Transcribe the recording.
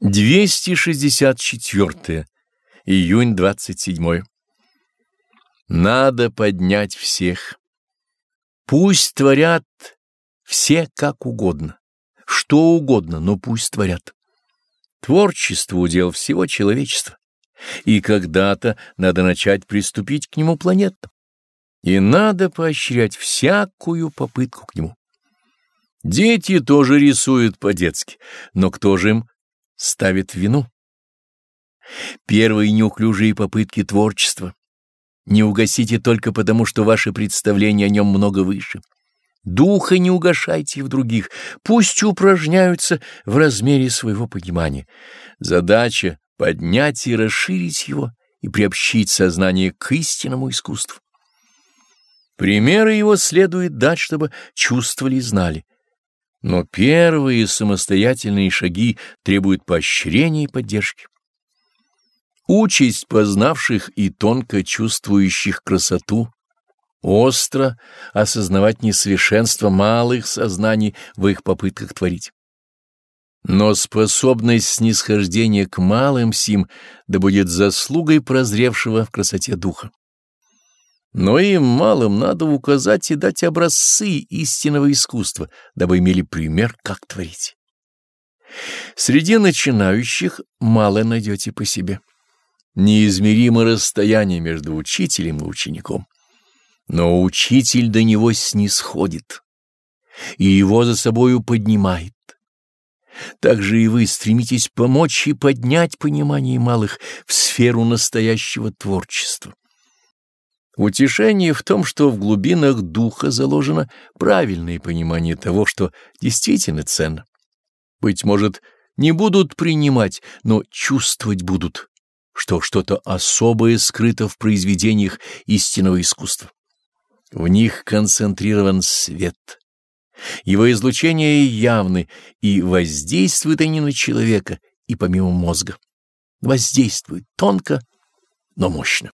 264. Июнь 27. Надо поднять всех. Пусть творят все как угодно, что угодно, но пусть творят. Творчество — удел всего человечества, и когда-то надо начать приступить к нему планетам, и надо поощрять всякую попытку к нему. Дети тоже рисуют по-детски, но кто же им ставит вину. Первые неуклюжие попытки творчества не угасите только потому, что ваши представления о нем много выше. Духа не угошайте в других, пусть упражняются в размере своего понимания. Задача — поднять и расширить его и приобщить сознание к истинному искусству. Примеры его следует дать, чтобы чувствовали и знали. Но первые самостоятельные шаги требуют поощрения и поддержки. Участь познавших и тонко чувствующих красоту, остро осознавать несовершенство малых сознаний в их попытках творить. Но способность снисхождения к малым сим да будет заслугой прозревшего в красоте духа. Но им малым надо указать и дать образцы истинного искусства, дабы имели пример, как творить. Среди начинающих мало найдете по себе. Неизмеримо расстояние между учителем и учеником. Но учитель до него снисходит и его за собою поднимает. Так же и вы стремитесь помочь и поднять понимание малых в сферу настоящего творчества. Утешение в том, что в глубинах духа заложено правильное понимание того, что действительно ценно. Быть может, не будут принимать, но чувствовать будут, что что-то особое скрыто в произведениях истинного искусства. В них концентрирован свет. Его излучения явны, и воздействуют они на человека и помимо мозга. Воздействуют тонко, но мощно.